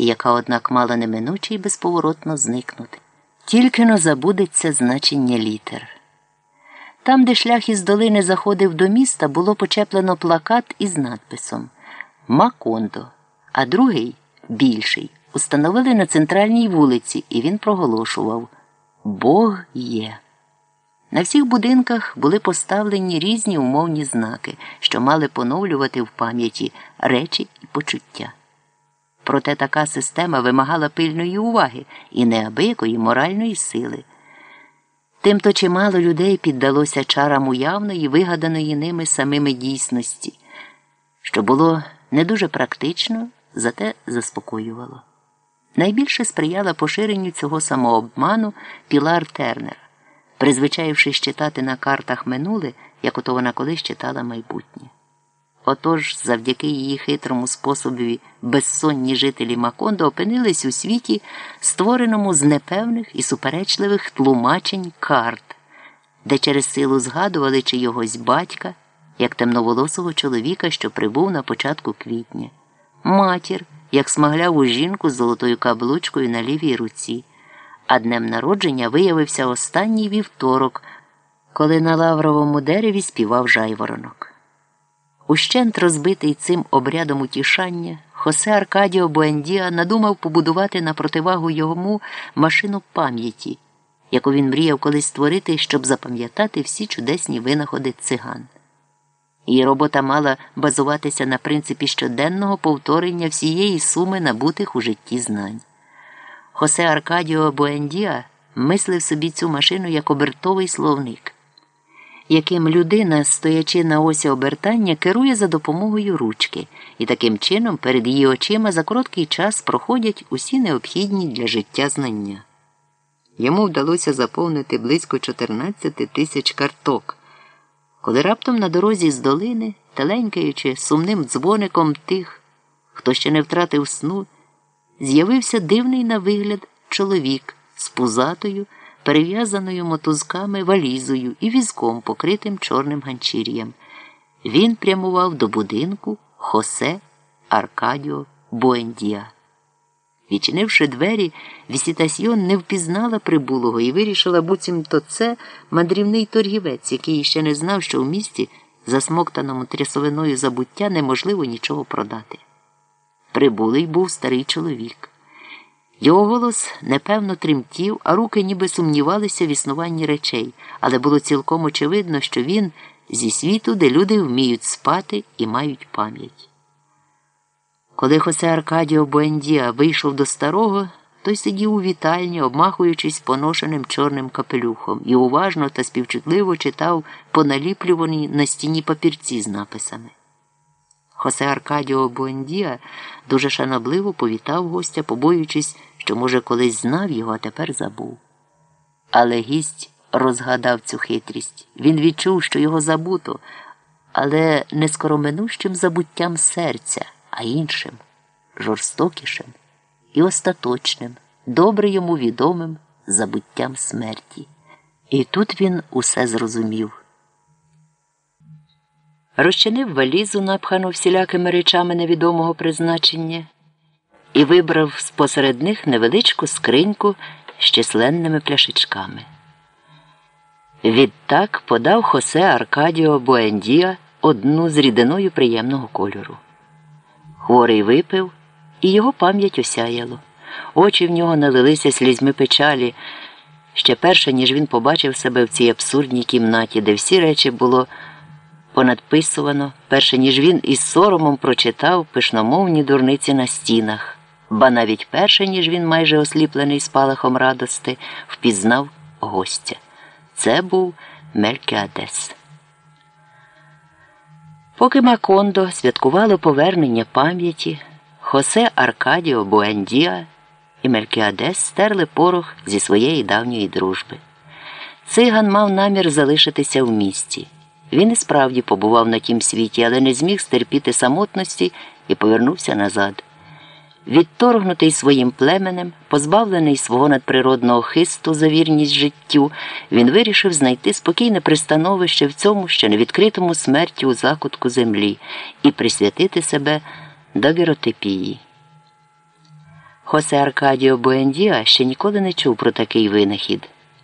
і яка, однак, мала неминуче й безповоротно зникнути. Тільки но забудеться значення літер. Там, де шлях із долини заходив до міста, було почеплено плакат із надписом Макондо, а другий більший, установили на центральній вулиці, і він проголошував Бог є. На всіх будинках були поставлені різні умовні знаки, що мали поновлювати в пам'яті речі і почуття. Проте така система вимагала пильної уваги і неабиякої моральної сили. Тимто чимало людей піддалося чарам уявної, вигаданої ними самими дійсності, що було не дуже практично, зате заспокоювало. Найбільше сприяла поширенню цього самообману Пілар Тернер, призвичаївшись читати на картах минуле, як ото вона колись читала майбутнє. Отож, завдяки її хитрому способі безсонні жителі Макондо опинились у світі, створеному з непевних і суперечливих тлумачень карт, де через силу згадували чийогось батька, як темноволосого чоловіка, що прибув на початку квітня, матір, як смагляву жінку з золотою каблучкою на лівій руці, а днем народження виявився останній вівторок, коли на лавровому дереві співав жайворонок. Ущент розбитий цим обрядом утішання, Хосе Аркадіо Буендіа надумав побудувати на противагу йому машину пам'яті, яку він мріяв колись створити, щоб запам'ятати всі чудесні винаходи циган. Її робота мала базуватися на принципі щоденного повторення всієї суми набутих у житті знань. Хосе Аркадіо Буендіа мислив собі цю машину як обертовий словник яким людина, стоячи на осі обертання, керує за допомогою ручки, і таким чином перед її очима за короткий час проходять усі необхідні для життя знання. Йому вдалося заповнити близько 14 тисяч карток, коли раптом на дорозі з долини, теленькаючи сумним дзвоником тих, хто ще не втратив сну, з'явився дивний на вигляд чоловік з пузатою перев'язаною мотузками валізою і візком, покритим чорним ганчір'ям. Він прямував до будинку Хосе Аркадіо Буендія. Відчинивши двері, Вісітасьйон не впізнала прибулого і вирішила, буцімто це мандрівний торгівець, який ще не знав, що в місті, засмоктаному трясовиною забуття, неможливо нічого продати. Прибулий був старий чоловік. Його голос непевно тремтів, а руки ніби сумнівалися в існуванні речей, але було цілком очевидно, що він зі світу, де люди вміють спати і мають пам'ять. Коли Хосе Аркадіо Буендіа вийшов до старого, той сидів у вітальні, обмахуючись поношеним чорним капелюхом, і уважно та співчутливо читав поналіплювані на стіні папірці з написами. Хосе Аркадіо Буендіа дуже шанобливо повітав гостя, побоюючись, що, може, колись знав його, а тепер забув. Але гість розгадав цю хитрість. Він відчув, що його забуто, але не скороминущим забуттям серця, а іншим, жорстокішим і остаточним, добре йому відомим забуттям смерті. І тут він усе зрозумів розчинив валізу, напхану всілякими речами невідомого призначення, і вибрав спосеред них невеличку скриньку з численними пляшечками. Відтак подав Хосе Аркадіо Буендія одну з рідиною приємного кольору. Хворий випив, і його пам'ять осяяло. Очі в нього налилися слізьми печалі. Ще перше, ніж він побачив себе в цій абсурдній кімнаті, де всі речі було понадписувано, перше ніж він із соромом прочитав пишномовні дурниці на стінах, ба навіть перше, ніж він, майже осліплений спалахом радости, впізнав гостя. Це був Мелькіадес. Поки Макондо святкувало повернення пам'яті, Хосе Аркадіо Буендіа і Мелькіадес стерли порох зі своєї давньої дружби. Циган мав намір залишитися в місті. Він і справді побував на тім світі, але не зміг стерпіти самотності і повернувся назад. Відторгнутий своїм племенем, позбавлений свого надприродного хисту за вірність життю, він вирішив знайти спокійне пристановище в цьому ще невідкритому смерті у закутку землі і присвятити себе дагеротипії. Хосе Аркадіо Буендіа ще ніколи не чув про такий винахід.